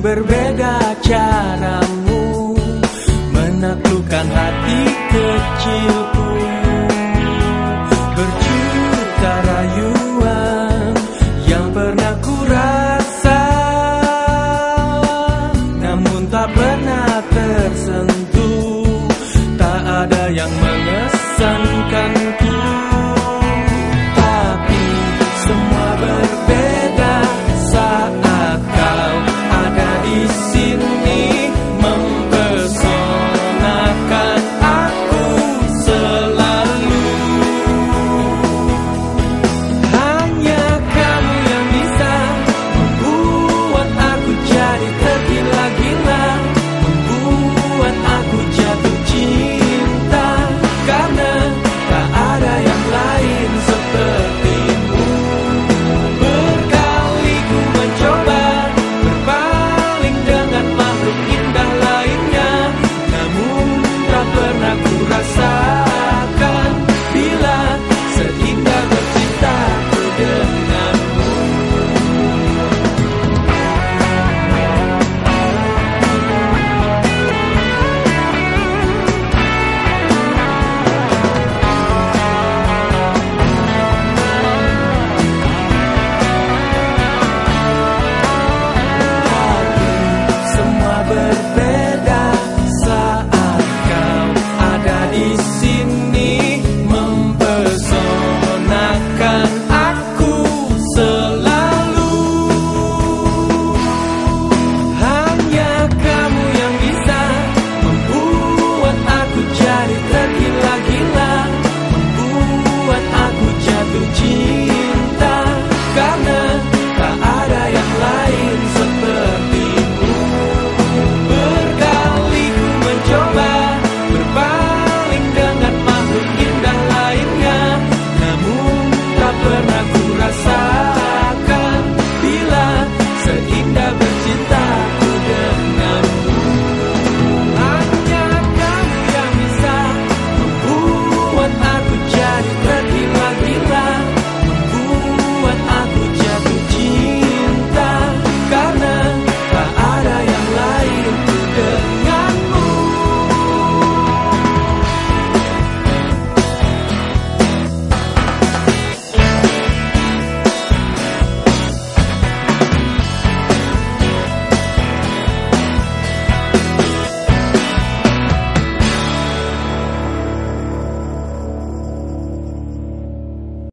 Berbeda caramu menaklukkan hati kecilku. Berjuta rayuan yang pernah ku rasa Namun tak pernah tersentuh.